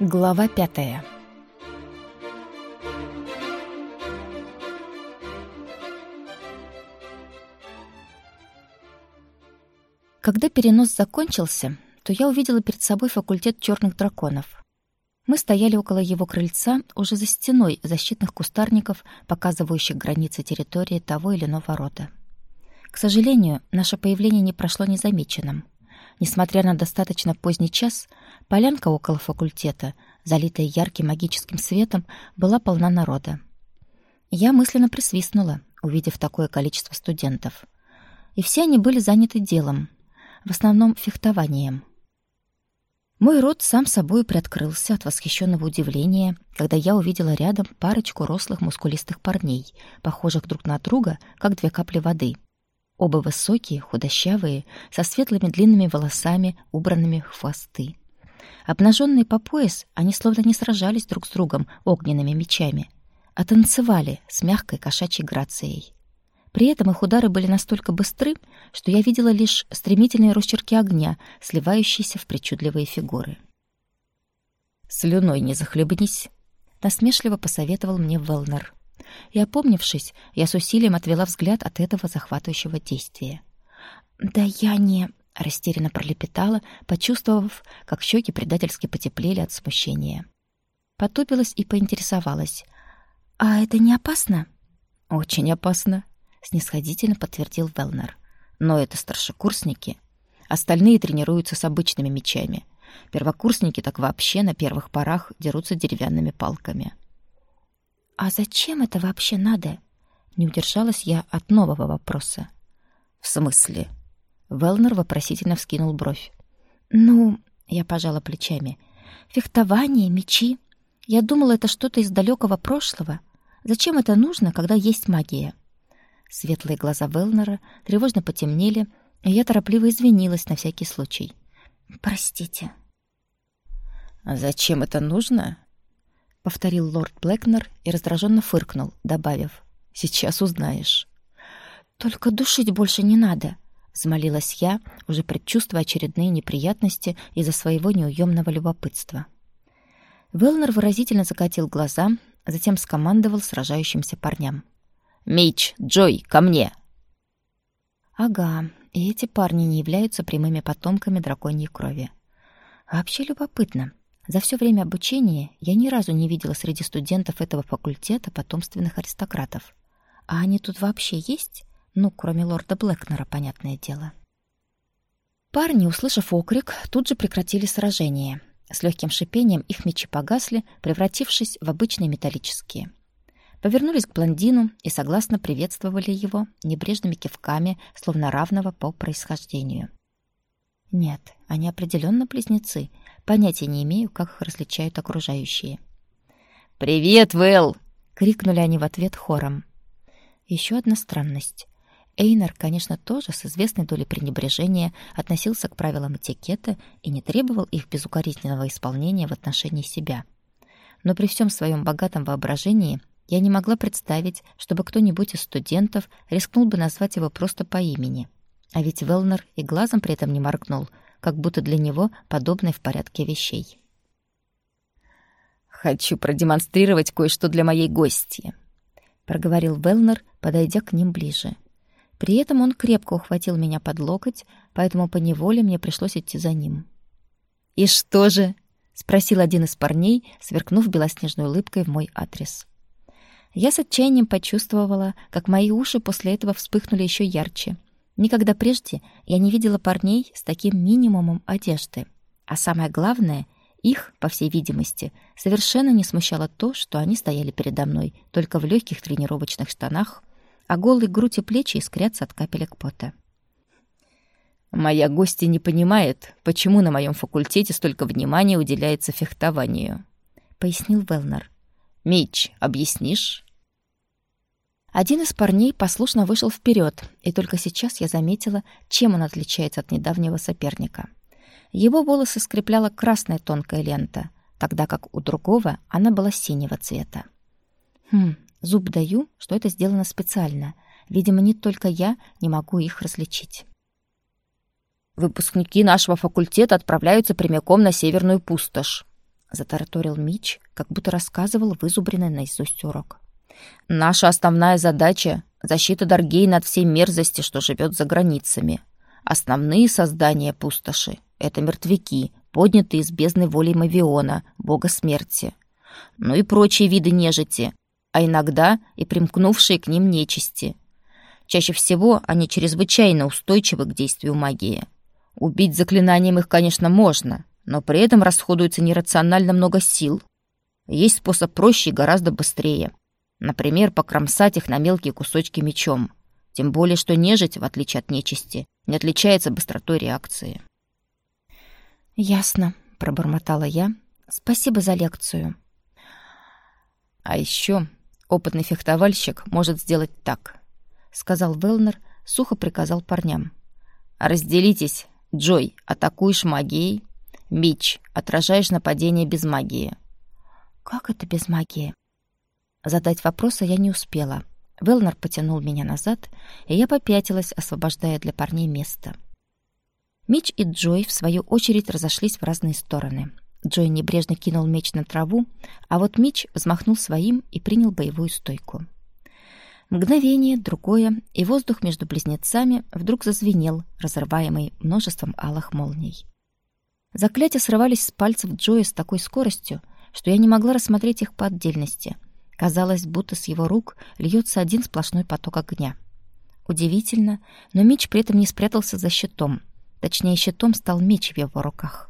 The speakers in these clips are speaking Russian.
Глава пятая Когда перенос закончился, то я увидела перед собой факультет черных драконов. Мы стояли около его крыльца, уже за стеной защитных кустарников, показывающих границы территории того или иного рода. К сожалению, наше появление не прошло незамеченным. Несмотря на достаточно поздний час, полянка около факультета, залитая ярким магическим светом, была полна народа. Я мысленно присвистнула, увидев такое количество студентов. И все они были заняты делом, в основном фехтованием. Мой рот сам собой приоткрылся от восхищенного удивления, когда я увидела рядом парочку рослых мускулистых парней, похожих друг на друга, как две капли воды — Оба высокие, худощавые, со светлыми длинными волосами, убранными в хвосты. Обнаженные по пояс, они словно не сражались друг с другом огненными мечами, а танцевали с мягкой кошачьей грацией. При этом их удары были настолько быстры, что я видела лишь стремительные росчерки огня, сливающиеся в причудливые фигуры. «Слюной не захлебнись», — насмешливо посоветовал мне Велнер и, опомнившись, я с усилием отвела взгляд от этого захватывающего действия. «Да я не...» — растерянно пролепетала, почувствовав, как щеки предательски потеплели от смущения. Потупилась и поинтересовалась. «А это не опасно?» «Очень опасно», — снисходительно подтвердил Велнер. «Но это старшекурсники. Остальные тренируются с обычными мечами. Первокурсники так вообще на первых порах дерутся деревянными палками». «А зачем это вообще надо?» Не удержалась я от нового вопроса. «В смысле?» Велнер вопросительно вскинул бровь. «Ну...» — я пожала плечами. «Фехтование, мечи. Я думала, это что-то из далекого прошлого. Зачем это нужно, когда есть магия?» Светлые глаза Велнера тревожно потемнели, и я торопливо извинилась на всякий случай. «Простите». «А зачем это нужно?» — повторил лорд Блэкнер и раздраженно фыркнул, добавив. «Сейчас узнаешь». «Только душить больше не надо», — взмолилась я, уже предчувствуя очередные неприятности из-за своего неуемного любопытства. Велнер выразительно закатил глаза, затем скомандовал сражающимся парням. «Мич, Джой, ко мне!» Ага, и эти парни не являются прямыми потомками драконьей крови. Вообще любопытно, за все время обучения я ни разу не видела среди студентов этого факультета потомственных аристократов. А они тут вообще есть? Ну, кроме лорда Блэкнера, понятное дело. Парни, услышав окрик, тут же прекратили сражение. С легким шипением их мечи погасли, превратившись в обычные металлические. Повернулись к блондину и согласно приветствовали его небрежными кивками, словно равного по происхождению. Нет, они определенно близнецы, Понятия не имею, как их различают окружающие. «Привет, Вэл!» — крикнули они в ответ хором. Еще одна странность. Эйнер, конечно, тоже с известной долей пренебрежения относился к правилам этикета и не требовал их безукоризненного исполнения в отношении себя. Но при всем своем богатом воображении я не могла представить, чтобы кто-нибудь из студентов рискнул бы назвать его просто по имени. А ведь Велнер и глазом при этом не моргнул — как будто для него подобное в порядке вещей. «Хочу продемонстрировать кое-что для моей гости», — проговорил Велнер, подойдя к ним ближе. При этом он крепко ухватил меня под локоть, поэтому поневоле мне пришлось идти за ним. «И что же?» — спросил один из парней, сверкнув белоснежной улыбкой в мой адрес. Я с отчаянием почувствовала, как мои уши после этого вспыхнули еще ярче — Никогда прежде я не видела парней с таким минимумом одежды. А самое главное, их, по всей видимости, совершенно не смущало то, что они стояли передо мной только в легких тренировочных штанах, а голые грудь и плечи искрятся от капелек пота. «Моя гостья не понимает, почему на моем факультете столько внимания уделяется фехтованию», — пояснил Велнер. «Мич, объяснишь?» Один из парней послушно вышел вперед, и только сейчас я заметила, чем он отличается от недавнего соперника. Его волосы скрепляла красная тонкая лента, тогда как у другого она была синего цвета. Хм, зуб даю, что это сделано специально. Видимо, не только я не могу их различить. Выпускники нашего факультета отправляются прямиком на Северную пустошь, затараторил Мич, как будто рассказывал вызубренный наизусть урок. Наша основная задача — защита Даргейна от всей мерзости, что живет за границами. Основные создания пустоши — это мертвяки, поднятые из бездны волей Мавиона, бога смерти. Ну и прочие виды нежити, а иногда и примкнувшие к ним нечисти. Чаще всего они чрезвычайно устойчивы к действию магии. Убить заклинанием их, конечно, можно, но при этом расходуется нерационально много сил. Есть способ проще и гораздо быстрее. Например, покромсать их на мелкие кусочки мечом. Тем более, что нежить, в отличие от нечисти, не отличается быстротой реакции. «Ясно», — пробормотала я. «Спасибо за лекцию». «А еще опытный фехтовальщик может сделать так», — сказал Велнер, сухо приказал парням. «Разделитесь. Джой, атакуешь магией. Мич, отражаешь нападение без магии». «Как это без магии?» Задать вопроса я не успела. Велнер потянул меня назад, и я попятилась, освобождая для парней место. Мич и Джой, в свою очередь, разошлись в разные стороны. Джой небрежно кинул меч на траву, а вот Мич взмахнул своим и принял боевую стойку. Мгновение, другое, и воздух между близнецами вдруг зазвенел, разрываемый множеством алых молний. Заклятия срывались с пальцев Джоя с такой скоростью, что я не могла рассмотреть их по отдельности — Казалось, будто с его рук льется один сплошной поток огня. Удивительно, но меч при этом не спрятался за щитом. Точнее, щитом стал меч в его руках.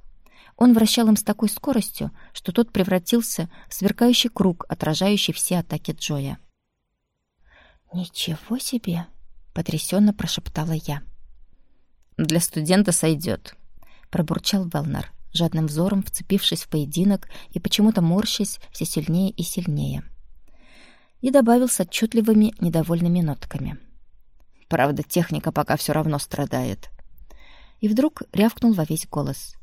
Он вращал им с такой скоростью, что тот превратился в сверкающий круг, отражающий все атаки Джоя. «Ничего себе!» — потрясенно прошептала я. «Для студента сойдет», — пробурчал Велнер, жадным взором вцепившись в поединок и почему-то морщась все сильнее и сильнее и добавил с отчетливыми недовольными нотками. «Правда, техника пока все равно страдает». И вдруг рявкнул во весь голос.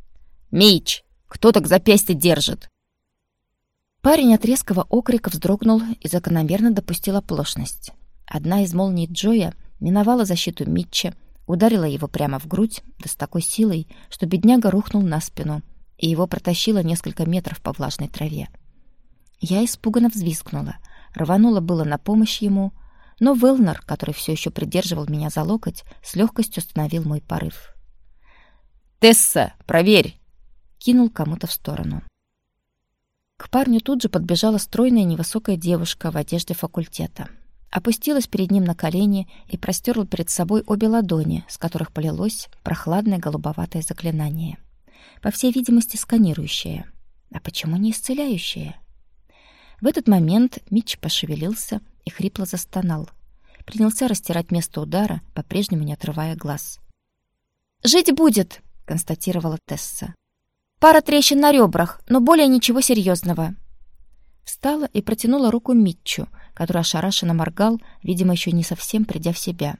«Меч! Кто так запястье держит?» Парень от резкого окрика вздрогнул и закономерно допустил оплошность. Одна из молний Джоя миновала защиту Митча, ударила его прямо в грудь, да с такой силой, что бедняга рухнул на спину, и его протащило несколько метров по влажной траве. Я испуганно взвизгнула, Рванула было на помощь ему, но Велнер, который все еще придерживал меня за локоть, с легкостью остановил мой порыв. «Тесса, проверь!» Кинул кому-то в сторону. К парню тут же подбежала стройная невысокая девушка в одежде факультета. Опустилась перед ним на колени и простерла перед собой обе ладони, с которых полилось прохладное голубоватое заклинание. По всей видимости, сканирующее. А почему не исцеляющее? В этот момент Митч пошевелился и хрипло застонал. Принялся растирать место удара, по-прежнему не отрывая глаз. «Жить будет!» — констатировала Тесса. «Пара трещин на ребрах, но более ничего серьезного. Встала и протянула руку Митчу, который ошарашенно моргал, видимо, еще не совсем придя в себя.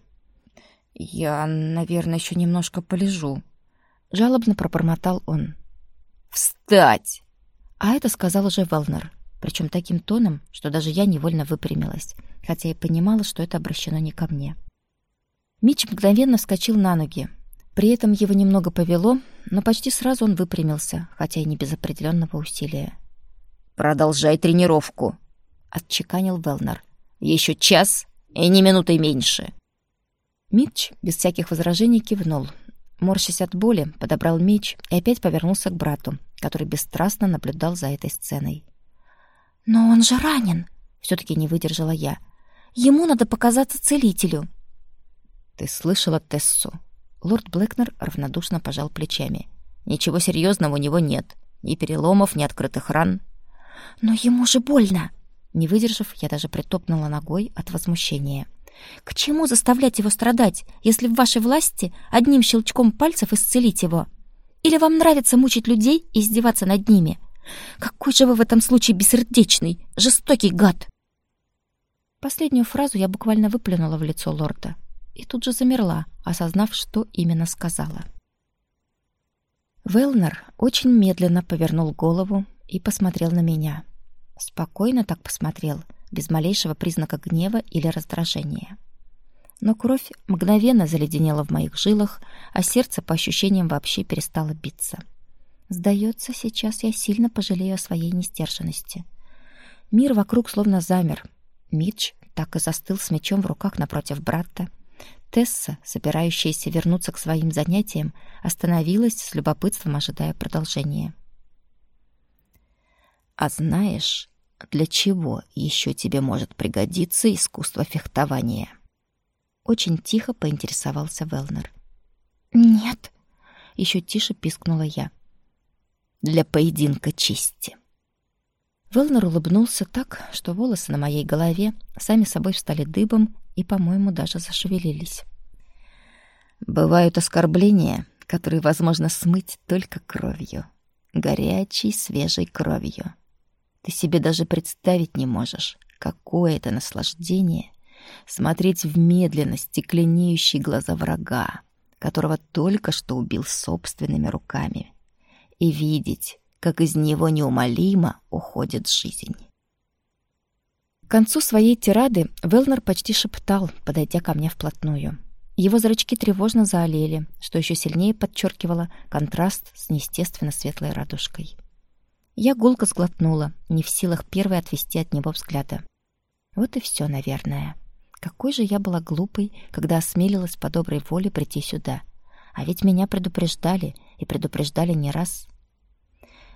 «Я, наверное, еще немножко полежу», — жалобно пробормотал он. «Встать!» А это сказал уже Велнер причем таким тоном, что даже я невольно выпрямилась, хотя и понимала, что это обращено не ко мне. Мич мгновенно вскочил на ноги. При этом его немного повело, но почти сразу он выпрямился, хотя и не без определенного усилия. «Продолжай тренировку», — отчеканил Велнер. «Еще час и не минутой меньше». Митч без всяких возражений кивнул. Морщась от боли, подобрал меч и опять повернулся к брату, который бесстрастно наблюдал за этой сценой. «Но он же ранен!» — все-таки не выдержала я. «Ему надо показаться целителю!» «Ты слышала Тессу?» Лорд Блэкнер равнодушно пожал плечами. «Ничего серьезного у него нет. Ни переломов, ни открытых ран». «Но ему же больно!» Не выдержав, я даже притопнула ногой от возмущения. «К чему заставлять его страдать, если в вашей власти одним щелчком пальцев исцелить его? Или вам нравится мучить людей и издеваться над ними?» Какой же вы в этом случае бессердечный, жестокий гад!» Последнюю фразу я буквально выплюнула в лицо лорда и тут же замерла, осознав, что именно сказала. Велнер очень медленно повернул голову и посмотрел на меня. Спокойно так посмотрел, без малейшего признака гнева или раздражения. Но кровь мгновенно заледенела в моих жилах, а сердце по ощущениям вообще перестало биться. — Сдается, сейчас я сильно пожалею о своей нестерженности. Мир вокруг словно замер. Мидж так и застыл с мечом в руках напротив брата. Тесса, собирающаяся вернуться к своим занятиям, остановилась с любопытством, ожидая продолжения. «А знаешь, для чего еще тебе может пригодиться искусство фехтования?» Очень тихо поинтересовался Велнер. «Нет», — еще тише пискнула я. «Для поединка чести». Велнер улыбнулся так, что волосы на моей голове сами собой встали дыбом и, по-моему, даже зашевелились. Бывают оскорбления, которые возможно смыть только кровью. Горячей, свежей кровью. Ты себе даже представить не можешь, какое это наслаждение смотреть в медленно стекленеющие глаза врага, которого только что убил собственными руками, и видеть, как из него неумолимо уходит жизнь. К концу своей тирады Велнер почти шептал, подойдя ко мне вплотную. Его зрачки тревожно заолели, что еще сильнее подчеркивало контраст с неестественно светлой радужкой. Я гулко сглотнула, не в силах первой отвести от него взгляда. Вот и все, наверное. Какой же я была глупой, когда осмелилась по доброй воле прийти сюда. А ведь меня предупреждали, и предупреждали не раз.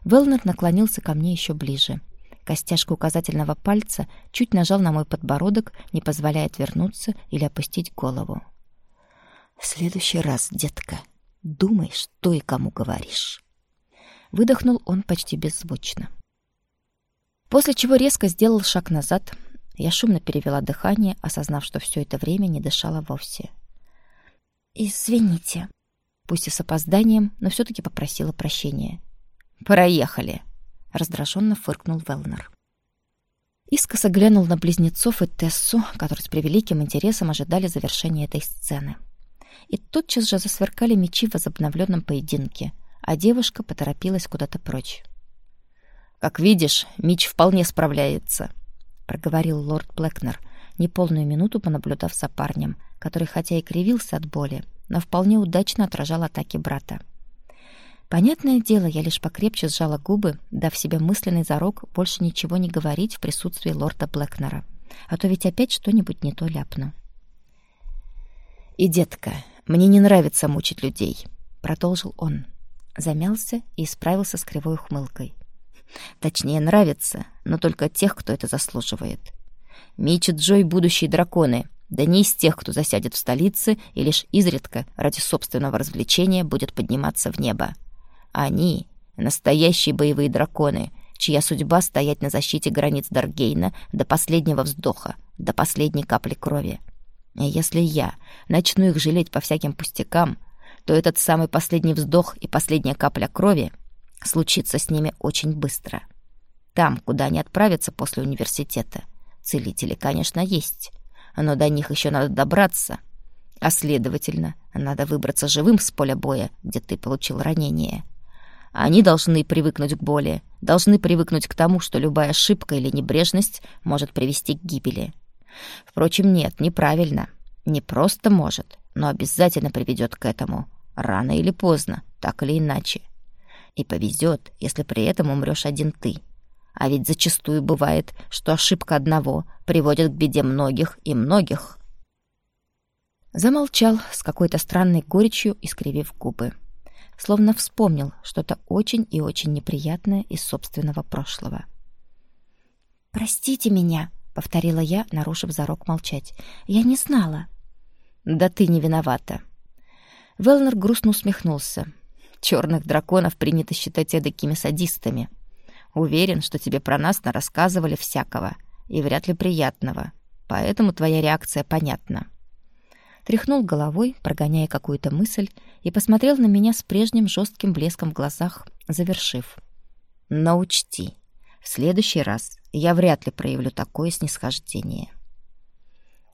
Велнер наклонился ко мне еще ближе. Костяшка указательного пальца чуть нажал на мой подбородок, не позволяя отвернуться или опустить голову. «В следующий раз, детка, думай, что и кому говоришь». Выдохнул он почти беззвучно. После чего резко сделал шаг назад. Я шумно перевела дыхание, осознав, что все это время не дышала вовсе. «Извините», пусть и с опозданием, но все таки попросила прощения. «Проехали!» — раздраженно фыркнул Велнер. Искоса глянул на близнецов и Тессу, которые с превеликим интересом ожидали завершения этой сцены. И тотчас же засверкали мечи в возобновленном поединке, а девушка поторопилась куда-то прочь. «Как видишь, Мич вполне справляется», — проговорил лорд Блэкнер, неполную минуту понаблюдав за парнем, который хотя и кривился от боли, но вполне удачно отражал атаки брата. Понятное дело, я лишь покрепче сжала губы, дав себе мысленный зарок больше ничего не говорить в присутствии лорда Блэкнера. А то ведь опять что-нибудь не то ляпну. «И, детка, мне не нравится мучить людей», — продолжил он. Замялся и справился с кривой ухмылкой. «Точнее, нравится, но только тех, кто это заслуживает. Мич и Джой — будущие драконы, да не из тех, кто засядет в столице и лишь изредка ради собственного развлечения будет подниматься в небо. Они — настоящие боевые драконы, чья судьба — стоять на защите границ Даргейна до последнего вздоха, до последней капли крови. И если я начну их жалеть по всяким пустякам, то этот самый последний вздох и последняя капля крови случится с ними очень быстро. Там, куда они отправятся после университета, целители, конечно, есть, но до них еще надо добраться, а, следовательно, надо выбраться живым с поля боя, где ты получил ранение. Они должны привыкнуть к боли, должны привыкнуть к тому, что любая ошибка или небрежность может привести к гибели. Впрочем, нет, неправильно. Не просто может, но обязательно приведет к этому. Рано или поздно, так или иначе. И повезет, если при этом умрешь один ты. А ведь зачастую бывает, что ошибка одного приводит к беде многих и многих. Замолчал с какой-то странной горечью, искривив губы словно вспомнил что-то очень и очень неприятное из собственного прошлого. «Простите меня», — повторила я, нарушив зарок молчать. «Я не знала». «Да ты не виновата». Велнер грустно усмехнулся. Черных драконов принято считать эдакими садистами. Уверен, что тебе про нас рассказывали всякого, и вряд ли приятного. Поэтому твоя реакция понятна тряхнул головой, прогоняя какую-то мысль, и посмотрел на меня с прежним жестким блеском в глазах, завершив. «Но учти, в следующий раз я вряд ли проявлю такое снисхождение».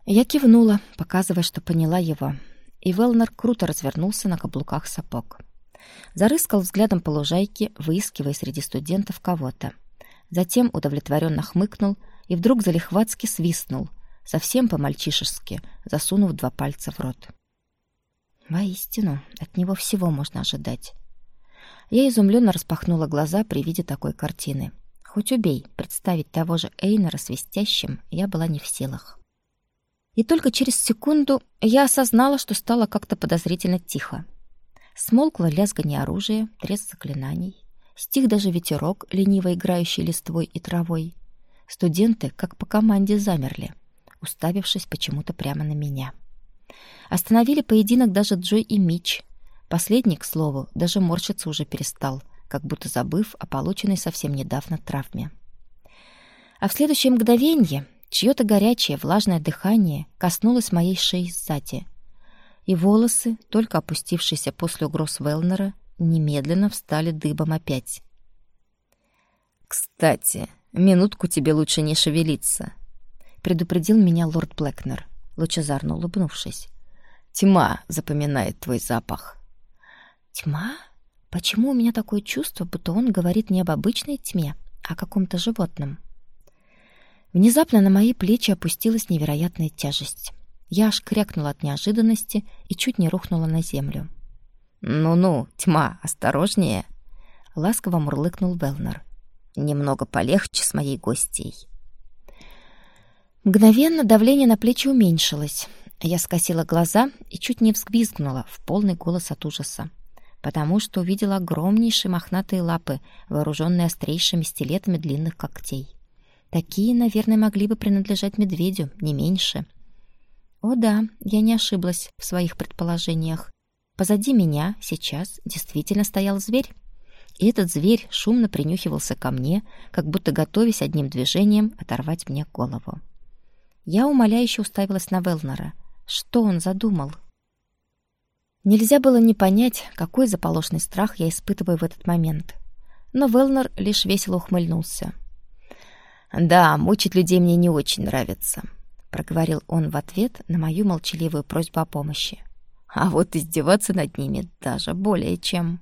Я кивнула, показывая, что поняла его, и Велнер круто развернулся на каблуках сапог. Зарыскал взглядом по лужайке, выискивая среди студентов кого-то. Затем удовлетворенно хмыкнул и вдруг залихватски свистнул, совсем по-мальчишески, засунув два пальца в рот. Воистину, от него всего можно ожидать. Я изумленно распахнула глаза при виде такой картины. Хоть убей, представить того же Эйнера свистящим я была не в силах. И только через секунду я осознала, что стало как-то подозрительно тихо. Смолкло лязганье оружия, треск заклинаний. Стих даже ветерок, лениво играющий листвой и травой. Студенты, как по команде, замерли, уставившись почему-то прямо на меня. Остановили поединок даже Джой и Мич. Последний, к слову, даже морщиться уже перестал, как будто забыв о полученной совсем недавно травме. А в следующее мгновенье чье-то горячее влажное дыхание коснулось моей шеи сзади, и волосы, только опустившиеся после угроз Велнера, немедленно встали дыбом опять. «Кстати, минутку тебе лучше не шевелиться», — предупредил меня лорд Блэкнер, лучезарно улыбнувшись. «Тьма запоминает твой запах». «Тьма? Почему у меня такое чувство, будто он говорит не об обычной тьме, а о каком-то животном?» Внезапно на мои плечи опустилась невероятная тяжесть. Я аж крякнула от неожиданности и чуть не рухнула на землю. «Ну-ну, тьма, осторожнее!» — ласково мурлыкнул Велнер. «Немного полегче с моей гостьей». Мгновенно давление на плечи уменьшилось. Я скосила глаза и чуть не взвизгнула в полный голос от ужаса, потому что увидела огромнейшие мохнатые лапы, вооруженные острейшими стилетами длинных когтей. Такие, наверное, могли бы принадлежать медведю, не меньше. О да, я не ошиблась в своих предположениях. Позади меня сейчас действительно стоял зверь. И этот зверь шумно принюхивался ко мне, как будто готовясь одним движением оторвать мне голову. Я умоляюще уставилась на Велнера. Что он задумал? Нельзя было не понять, какой заполошный страх я испытываю в этот момент. Но Велнер лишь весело ухмыльнулся — «Да, мучить людей мне не очень нравится», — проговорил он в ответ на мою молчаливую просьбу о помощи. «А вот издеваться над ними даже более чем.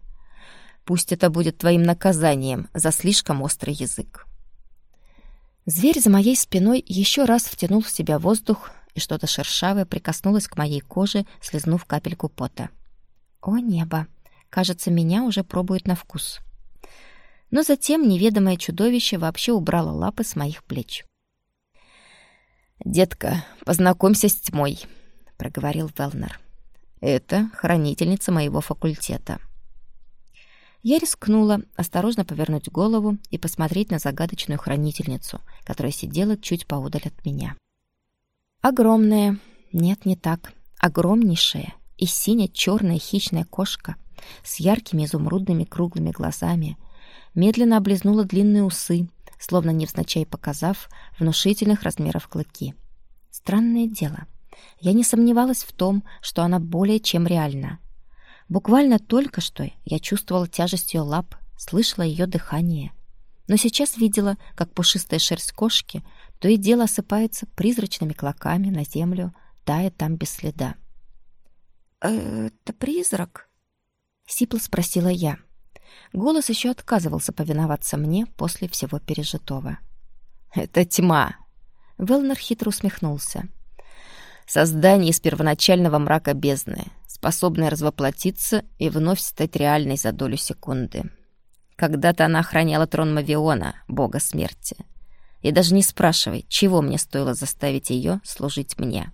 Пусть это будет твоим наказанием за слишком острый язык». Зверь за моей спиной еще раз втянул в себя воздух, и что-то шершавое прикоснулось к моей коже, слезнув капельку пота. «О небо! Кажется, меня уже пробует на вкус» но затем неведомое чудовище вообще убрало лапы с моих плеч. «Детка, познакомься с тьмой», — проговорил Велнер. «Это хранительница моего факультета». Я рискнула осторожно повернуть голову и посмотреть на загадочную хранительницу, которая сидела чуть поодаль от меня. Огромная, нет, не так, огромнейшая и сине-черная хищная кошка с яркими изумрудными круглыми глазами — медленно облизнула длинные усы, словно невзначай показав внушительных размеров клыки. Странное дело. Я не сомневалась в том, что она более чем реальна. Буквально только что я чувствовала тяжесть ее лап, слышала ее дыхание. Но сейчас видела, как пушистая шерсть кошки то и дело осыпается призрачными клоками на землю, тая там без следа. «Это призрак?» — сипло спросила я. Голос еще отказывался повиноваться мне после всего пережитого. «Это тьма!» Велнер хитро усмехнулся. «Создание из первоначального мрака бездны, способное развоплотиться и вновь стать реальной за долю секунды. Когда-то она охраняла трон Мавиона, бога смерти. И даже не спрашивай, чего мне стоило заставить ее служить мне».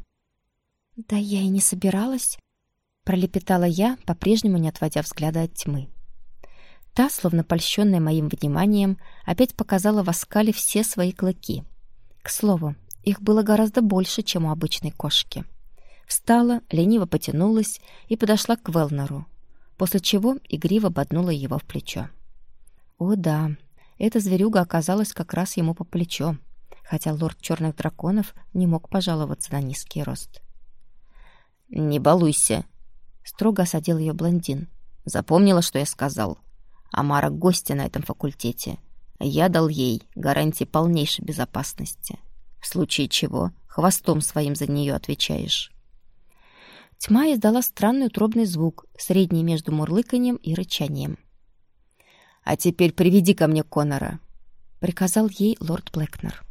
«Да я и не собиралась», — пролепетала я, по-прежнему не отводя взгляда от тьмы. Та, словно польщенная моим вниманием, опять показала в оскале все свои клыки. К слову, их было гораздо больше, чем у обычной кошки. Встала, лениво потянулась и подошла к Велнеру, после чего игриво боднула его в плечо. О да, эта зверюга оказалась как раз ему по плечо, хотя лорд черных драконов не мог пожаловаться на низкий рост. «Не балуйся», — строго осадил ее блондин. «Запомнила, что я сказал?» Амара гостья на этом факультете. Я дал ей гарантии полнейшей безопасности. В случае чего хвостом своим за нее отвечаешь. Тьма издала странный утробный звук, средний между мурлыканьем и рычанием. «А теперь приведи ко мне Конора», — приказал ей лорд Блэкнер.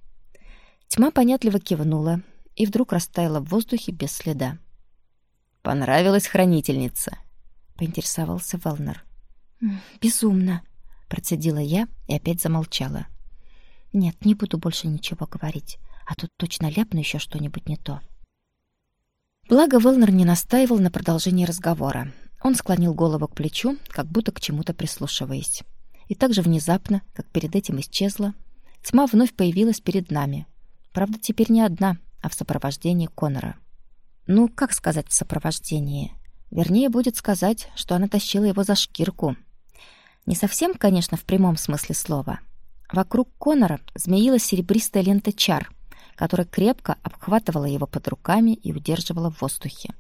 Тьма понятливо кивнула и вдруг растаяла в воздухе без следа. «Понравилась хранительница?» — поинтересовался Велнер. «Безумно», — процедила я и опять замолчала. «Нет, не буду больше ничего говорить, а тут точно ляпну еще что-нибудь не то». Благо Велнер не настаивал на продолжении разговора. Он склонил голову к плечу, как будто к чему-то прислушиваясь. И так же внезапно, как перед этим исчезла, тьма вновь появилась перед нами. Правда, теперь не одна, а в сопровождении Конора. Ну, как сказать в сопровождении? Вернее, будет сказать, что она тащила его за шкирку. Не совсем, конечно, в прямом смысле слова. Вокруг Конора змеилась серебристая лента чар, которая крепко обхватывала его под руками и удерживала в воздухе.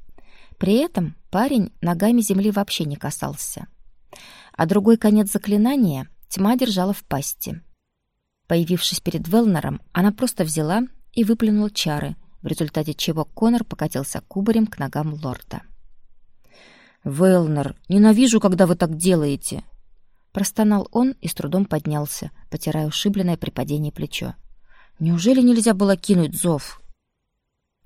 При этом парень ногами земли вообще не касался. А другой конец заклинания тьма держала в пасти. Появившись перед Велнером, она просто взяла и выплюнула чары, в результате чего Конор покатился кубарем к ногам лорда. «Велнер, ненавижу, когда вы так делаете!» Простонал он и с трудом поднялся, потирая ушибленное при падении плечо. «Неужели нельзя было кинуть зов?»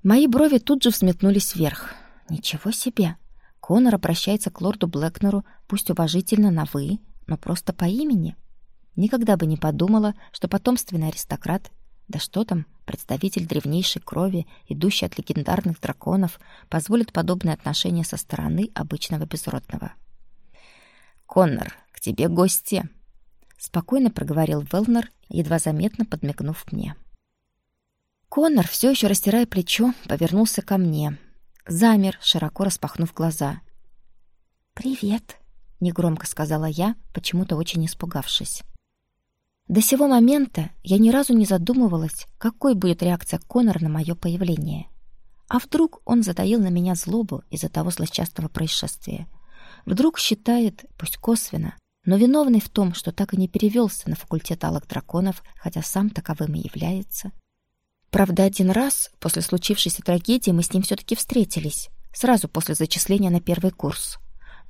Мои брови тут же взметнулись вверх. Ничего себе! Конор обращается к лорду Блэкнеру, пусть уважительно на «вы», но просто по имени. Никогда бы не подумала, что потомственный аристократ, да что там, представитель древнейшей крови, идущий от легендарных драконов, позволит подобное отношение со стороны обычного безродного. «Коннор, к тебе гости!» — спокойно проговорил Велнер, едва заметно подмигнув мне. Коннор, все еще растирая плечо, повернулся ко мне, замер, широко распахнув глаза. «Привет», — негромко сказала я, почему-то очень испугавшись. До сего момента я ни разу не задумывалась, какой будет реакция Конора на мое появление. А вдруг он затаил на меня злобу из-за того злосчастного происшествия? Вдруг считает, пусть косвенно, но виновный в том, что так и не перевелся на факультет алых драконов, хотя сам таковым и является? Правда, один раз после случившейся трагедии мы с ним все-таки встретились, сразу после зачисления на первый курс.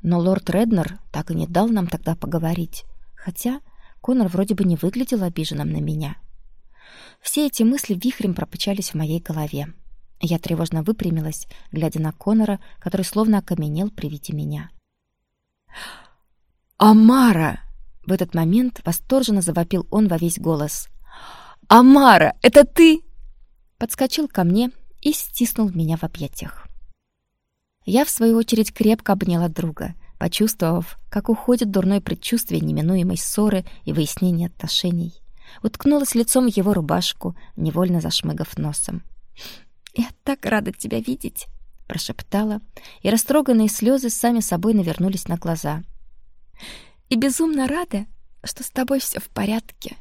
Но лорд Реднер так и не дал нам тогда поговорить, хотя Конор вроде бы не выглядел обиженным на меня. Все эти мысли вихрем пропычались в моей голове. Я тревожно выпрямилась, глядя на Конора, который словно окаменел при виде меня. «Амара!» В этот момент восторженно завопил он во весь голос. «Амара, это ты?» Подскочил ко мне и стиснул меня в объятиях. Я, в свою очередь, крепко обняла друга, почувствовав, как уходит дурное предчувствие неминуемой ссоры и выяснения отношений. Уткнулась лицом в его рубашку, невольно зашмыгав носом. «Я так рада тебя видеть!» — прошептала, и растроганные слезы сами собой навернулись на глаза. «И безумно рада, что с тобой все в порядке!»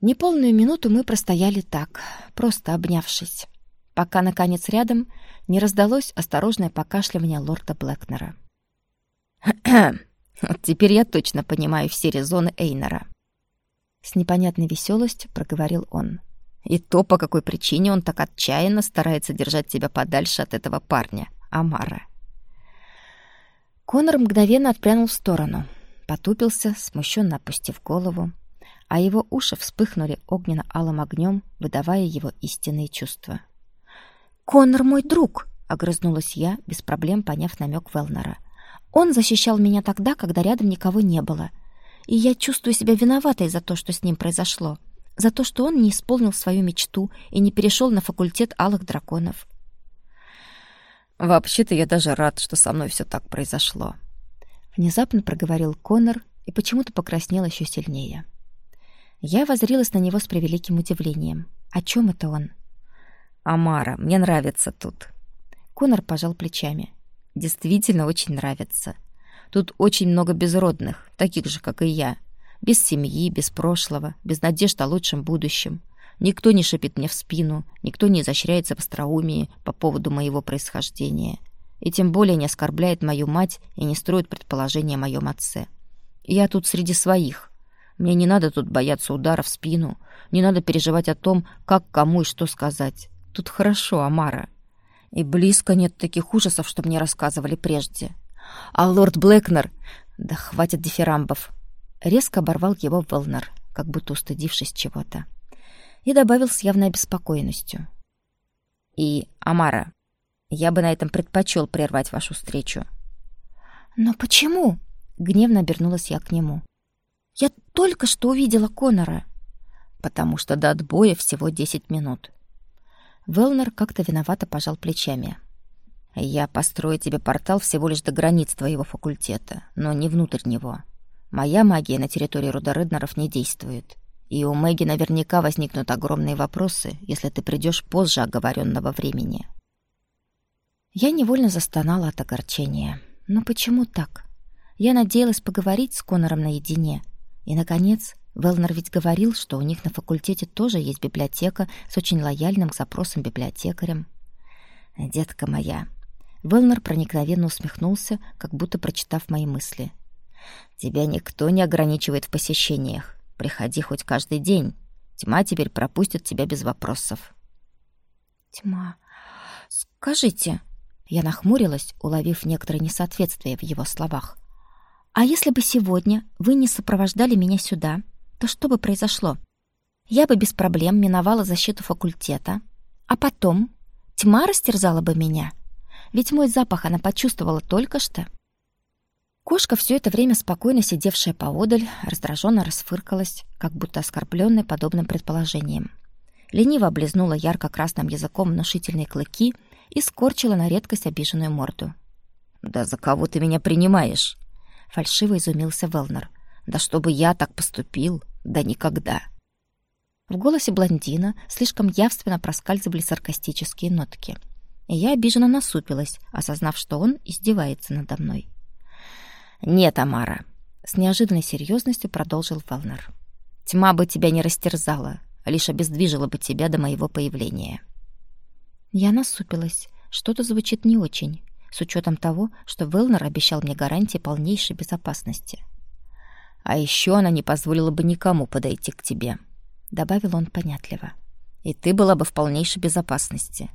Неполную минуту мы простояли так, просто обнявшись, пока, наконец, рядом не раздалось осторожное покашливание лорда Блэкнера. «Вот теперь я точно понимаю все резоны Эйнора», — с непонятной веселостью проговорил он. «И то, по какой причине он так отчаянно старается держать тебя подальше от этого парня, Амара». Конор мгновенно отпрянул в сторону, потупился, смущенно опустив голову, а его уши вспыхнули огненно-алым огнем, выдавая его истинные чувства. «Конор мой друг!» — огрызнулась я, без проблем поняв намек Велнера. «Он защищал меня тогда, когда рядом никого не было. И я чувствую себя виноватой за то, что с ним произошло, за то, что он не исполнил свою мечту и не перешел на факультет алых драконов». «Вообще-то я даже рад, что со мной все так произошло», — внезапно проговорил Конор и почему-то покраснел еще сильнее. Я возрилась на него с превеликим удивлением. О чем это он? «Амара, мне нравится тут». Конор пожал плечами. «Действительно очень нравится. Тут очень много безродных, таких же, как и я. Без семьи, без прошлого, без надежд о лучшем будущем. Никто не шипит мне в спину, никто не изощряется в остроумии по поводу моего происхождения. И тем более не оскорбляет мою мать и не строит предположения о моем отце. Я тут среди своих, мне не надо тут бояться удара в спину, не надо переживать о том, как кому и что сказать. Тут хорошо, Амара. И близко нет таких ужасов, что мне рассказывали прежде. А лорд Блэкнер... Да хватит дифирамбов. Резко оборвал его Велнер, как будто устыдившись чего-то. И добавил с явной обеспокоенностью. И, Амара, я бы на этом предпочел прервать вашу встречу. «Но почему?» Гневно обернулась я к нему. «Я только что увидела Конора!» «Потому что до отбоя всего десять минут». Велнер как-то виновато пожал плечами. «Я построю тебе портал всего лишь до границ твоего факультета, но не внутрь него. Моя магия на территории рода не действует. И у Мэгги наверняка возникнут огромные вопросы, если ты придешь позже оговоренного времени». Я невольно застонала от огорчения. Но почему так? Я надеялась поговорить с Конором наедине. И, наконец, Велнер ведь говорил, что у них на факультете тоже есть библиотека с очень лояльным к запросам библиотекарем. «Детка моя!» Велнер проникновенно усмехнулся, как будто прочитав мои мысли. «Тебя никто не ограничивает в посещениях. Приходи хоть каждый день. Тьма теперь пропустит тебя без вопросов». «Тьма, скажите...» Я нахмурилась, уловив некоторое несоответствие в его словах. «А если бы сегодня вы не сопровождали меня сюда, то что бы произошло? Я бы без проблем миновала защиту факультета, а потом тьма растерзала бы меня. Ведь мой запах она почувствовала только что». Кошка, все это время спокойно сидевшая поодаль, раздраженно расфыркалась, как будто оскорбленная подобным предположением. Лениво облизнула ярко-красным языком внушительные клыки и скорчила на редкость обиженную морду. «Да за кого ты меня принимаешь?» Фальшиво изумился Велнер. «Да чтобы я так поступил? Да никогда!» В голосе блондина слишком явственно проскальзывали саркастические нотки. И я обиженно насупилась, осознав, что он издевается надо мной. «Нет, Амара», — с неожиданной серьезностью продолжил Велнер. «Тьма бы тебя не растерзала, лишь обездвижила бы тебя до моего появления». Я насупилась. Что-то звучит не очень, с учетом того, что Велнер обещал мне гарантии полнейшей безопасности. «А еще она не позволила бы никому подойти к тебе», — добавил он понятливо. «И ты была бы в полнейшей безопасности».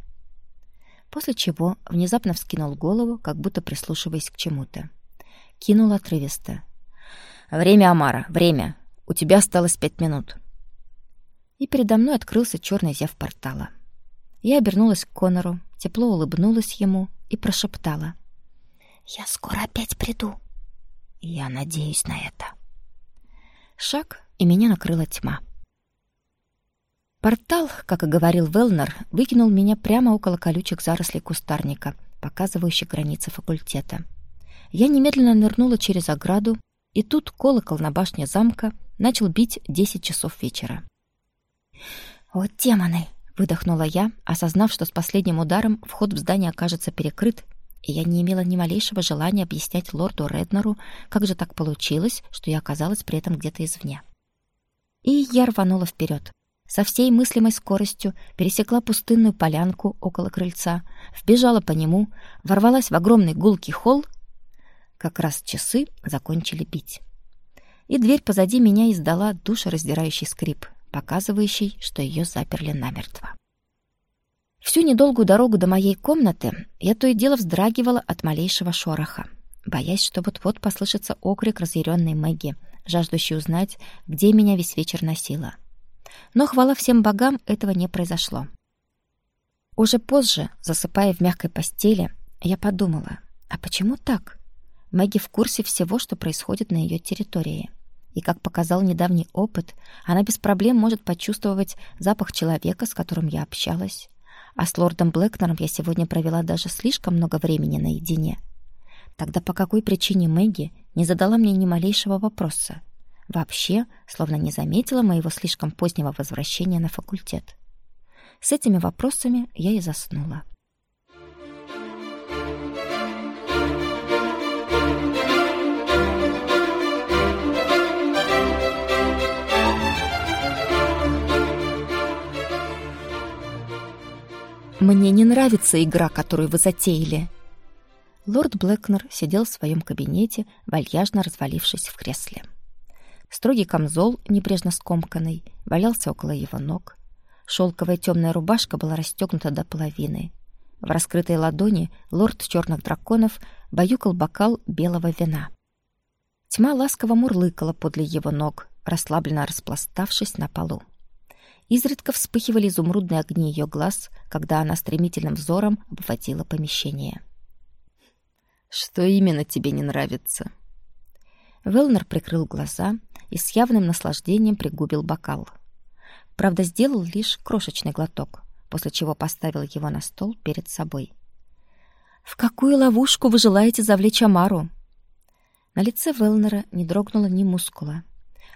После чего внезапно вскинул голову, как будто прислушиваясь к чему-то. Кинул отрывисто. «Время, Амара, время! У тебя осталось пять минут!» И передо мной открылся черный зев портала. Я обернулась к Конору, тепло улыбнулась ему и прошептала. «Я скоро опять приду». «Я надеюсь на это». Шаг, и меня накрыла тьма. Портал, как и говорил Велнер, выкинул меня прямо около колючих зарослей кустарника, показывающих границы факультета. Я немедленно нырнула через ограду, и тут колокол на башне замка начал бить десять часов вечера. «Вот демоны!» Выдохнула я, осознав, что с последним ударом вход в здание окажется перекрыт, и я не имела ни малейшего желания объяснять лорду Реднеру, как же так получилось, что я оказалась при этом где-то извне. И я рванула вперед. Со всей мыслимой скоростью пересекла пустынную полянку около крыльца, вбежала по нему, ворвалась в огромный гулкий холл. Как раз часы закончили бить. И дверь позади меня издала душераздирающий скрип — показывающий, что ее заперли намертво. Всю недолгую дорогу до моей комнаты я то и дело вздрагивала от малейшего шороха, боясь, что вот-вот послышится окрик разъяренной Мэгги, жаждущей узнать, где меня весь вечер носила. Но, хвала всем богам, этого не произошло. Уже позже, засыпая в мягкой постели, я подумала, а почему так? Мэгги в курсе всего, что происходит на ее территории. И, как показал недавний опыт, она без проблем может почувствовать запах человека, с которым я общалась. А с лордом Блэкнером я сегодня провела даже слишком много времени наедине. Тогда по какой причине Мэгги не задала мне ни малейшего вопроса? Вообще, словно не заметила моего слишком позднего возвращения на факультет. С этими вопросами я и заснула. Мне не нравится игра, которую вы затеяли. Лорд Блэкнер сидел в своем кабинете, вальяжно развалившись в кресле. Строгий камзол, небрежно скомканный, валялся около его ног. Шелковая темная рубашка была расстегнута до половины. В раскрытой ладони лорд черных драконов баюкал бокал белого вина. Тьма ласково мурлыкала подле его ног, расслабленно распластавшись на полу. Изредка вспыхивали изумрудные огни ее глаз, когда она стремительным взором обводила помещение. «Что именно тебе не нравится?» Велнер прикрыл глаза и с явным наслаждением пригубил бокал. Правда, сделал лишь крошечный глоток, после чего поставил его на стол перед собой. «В какую ловушку вы желаете завлечь Амару?» На лице Велнера не дрогнуло ни мускула.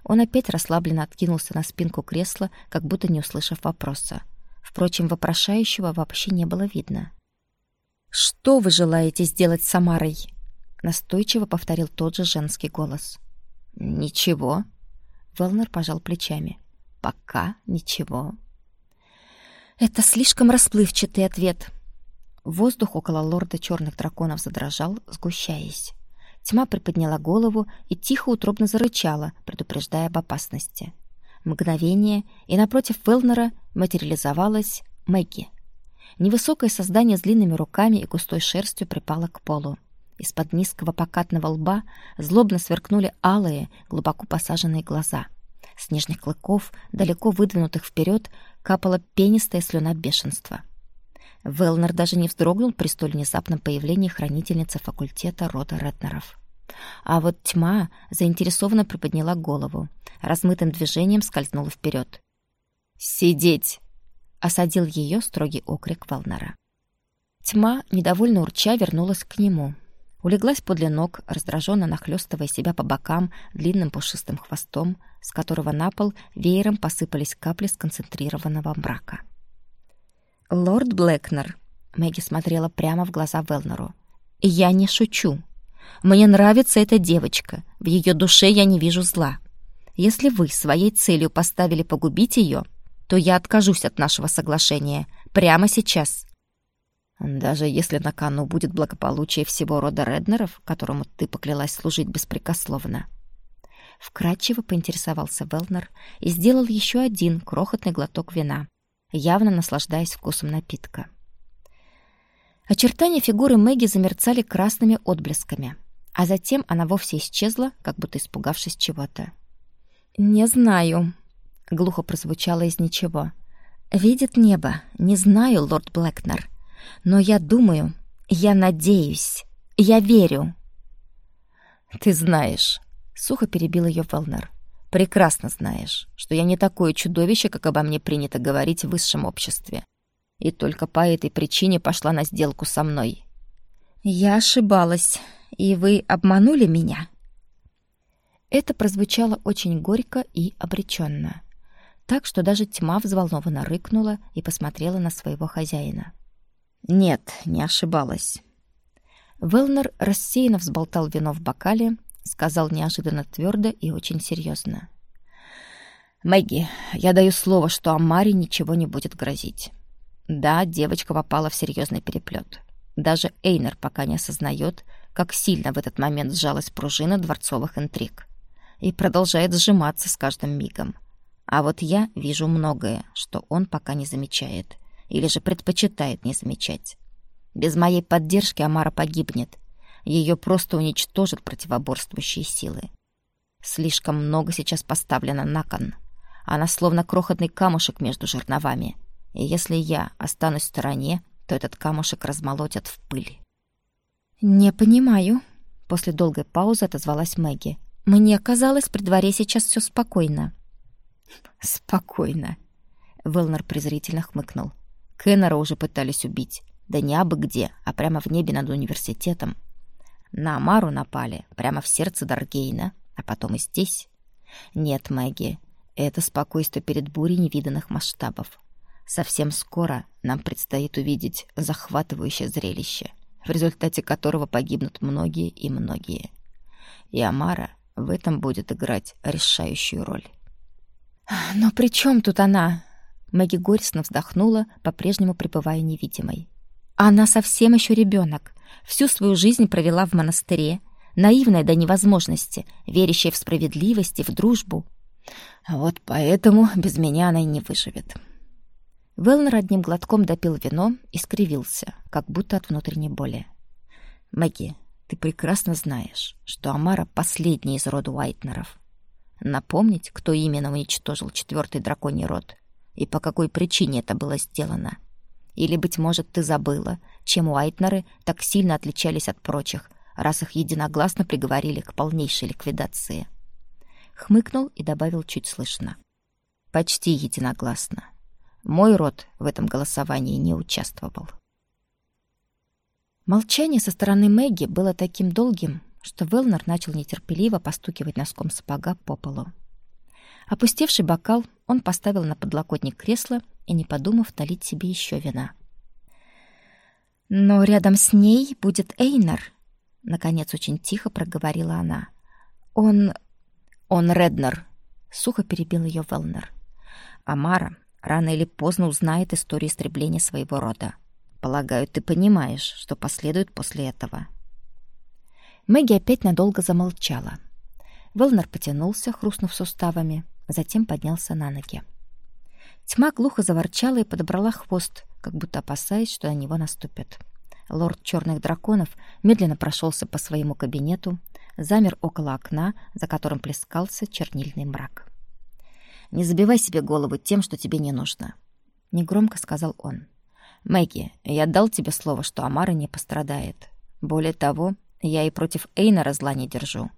Он опять расслабленно откинулся на спинку кресла, как будто не услышав вопроса. Впрочем, вопрошающего вообще не было видно. «Что вы желаете сделать с Самарой?» Настойчиво повторил тот же женский голос. «Ничего». Велнер пожал плечами. «Пока ничего». «Это слишком расплывчатый ответ». Воздух около лорда черных драконов задрожал, сгущаясь. Тьма приподняла голову и тихо утробно зарычала, предупреждая об опасности. Мгновение, и напротив Велнера материализовалась Мэгги. Невысокое создание с длинными руками и густой шерстью припало к полу. Из-под низкого покатного лба злобно сверкнули алые, глубоко посаженные глаза. С нижних клыков, далеко выдвинутых вперед, капала пенистая слюна бешенства. Велнер даже не вздрогнул при столь внезапном появлении хранительницы факультета рода Ретнеров. А вот тьма заинтересованно приподняла голову, размытым движением скользнула вперед. «Сидеть!» — осадил ее строгий окрик Велнера. Тьма, недовольно урча, вернулась к нему. Улеглась подле ног, раздраженно нахлёстывая себя по бокам длинным пушистым хвостом, с которого на пол веером посыпались капли сконцентрированного мрака. «Лорд Блэкнер», — Мэгги смотрела прямо в глаза Велнеру, — «я не шучу. Мне нравится эта девочка, в ее душе я не вижу зла. Если вы своей целью поставили погубить ее, то я откажусь от нашего соглашения прямо сейчас». «Даже если на кону будет благополучие всего рода Реднеров, которому ты поклялась служить беспрекословно», Вкратчиво поинтересовался Велнер и сделал еще один крохотный глоток вина, явно наслаждаясь вкусом напитка. Очертания фигуры Мэгги замерцали красными отблесками, а затем она вовсе исчезла, как будто испугавшись чего-то. «Не знаю», — глухо прозвучало из ничего. «Видит небо. Не знаю, лорд Блэкнер. Но я думаю, я надеюсь, я верю». «Ты знаешь», — сухо перебил ее Велнер прекрасно знаешь, что я не такое чудовище, как обо мне принято говорить в высшем обществе. И только по этой причине пошла на сделку со мной. Я ошибалась, и вы обманули меня. Это прозвучало очень горько и обреченно, так что даже тьма взволнованно рыкнула и посмотрела на своего хозяина. Нет, не ошибалась. Велнер рассеянно взболтал вино в бокале сказал неожиданно твердо и очень серьезно. «Мэгги, я даю слово, что Амаре ничего не будет грозить. Да, девочка попала в серьезный переплет. Даже Эйнер пока не осознает, как сильно в этот момент сжалась пружина дворцовых интриг и продолжает сжиматься с каждым мигом. А вот я вижу многое, что он пока не замечает или же предпочитает не замечать. Без моей поддержки Амара погибнет, ее просто уничтожат противоборствующие силы. Слишком много сейчас поставлено на кон. Она словно крохотный камушек между жерновами. И если я останусь в стороне, то этот камушек размолотят в пыль. «Не понимаю», — после долгой паузы отозвалась Мэгги. «Мне казалось, при дворе сейчас все спокойно». «Спокойно», — Велнер презрительно хмыкнул. Кеннера уже пытались убить. Да не абы где, а прямо в небе над университетом. На Амару напали, прямо в сердце Даргейна, а потом и здесь. Нет, Мэгги, это спокойствие перед бурей невиданных масштабов. Совсем скоро нам предстоит увидеть захватывающее зрелище, в результате которого погибнут многие и многие. И Амара в этом будет играть решающую роль. «Но при чем тут она?» Мэгги горестно вздохнула, по-прежнему пребывая невидимой. «Она совсем еще ребенок всю свою жизнь провела в монастыре, наивная до невозможности, верящая в справедливость и в дружбу. Вот поэтому без меня она и не выживет. Велнер одним глотком допил вино и скривился, как будто от внутренней боли. «Мэгги, ты прекрасно знаешь, что Амара — последний из рода Уайтнеров. Напомнить, кто именно уничтожил четвертый драконий род и по какой причине это было сделано? Или, быть может, ты забыла, чем Уайтнеры так сильно отличались от прочих, раз их единогласно приговорили к полнейшей ликвидации. Хмыкнул и добавил чуть слышно. Почти единогласно. Мой род в этом голосовании не участвовал. Молчание со стороны Мэгги было таким долгим, что Велнер начал нетерпеливо постукивать носком сапога по полу. Опустевший бокал он поставил на подлокотник кресла и, не подумав, налить себе еще вина. «Но рядом с ней будет Эйнар», — наконец очень тихо проговорила она. «Он... он Реднер», — сухо перебил ее Велнер. «Амара рано или поздно узнает историю истребления своего рода. Полагаю, ты понимаешь, что последует после этого». Мэгги опять надолго замолчала. Велнер потянулся, хрустнув суставами, затем поднялся на ноги. Тьма глухо заворчала и подобрала хвост, как будто опасаясь, что на него наступят. Лорд черных драконов медленно прошелся по своему кабинету, замер около окна, за которым плескался чернильный мрак. «Не забивай себе голову тем, что тебе не нужно», — негромко сказал он. «Мэгги, я дал тебе слово, что Амара не пострадает. Более того, я и против Эйнора зла не держу.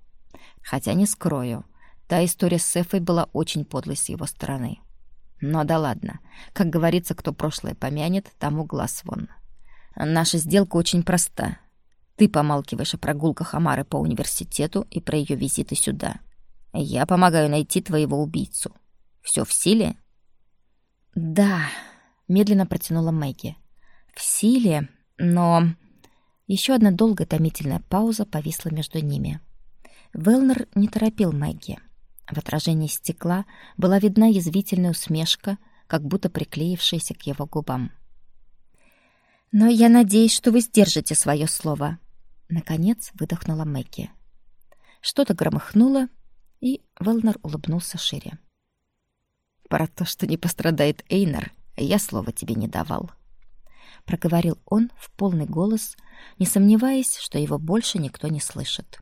Хотя не скрою, та история с Эфой была очень подлой с его стороны. Но да ладно. Как говорится, кто прошлое помянет, тому глаз вон. Наша сделка очень проста. Ты помалкиваешь о прогулках Амары по университету и про ее визиты сюда. Я помогаю найти твоего убийцу. Все в силе? Да, медленно протянула Мэгги. В силе, но еще одна долгая томительная пауза повисла между ними. Велнер не торопил Мэгги. В отражении стекла была видна язвительная усмешка, как будто приклеившаяся к его губам. «Но я надеюсь, что вы сдержите свое слово», — наконец выдохнула Мэгги. Что-то громыхнуло, и Велнер улыбнулся шире. «Про то, что не пострадает Эйнар, я слова тебе не давал», — проговорил он в полный голос, не сомневаясь, что его больше никто не слышит.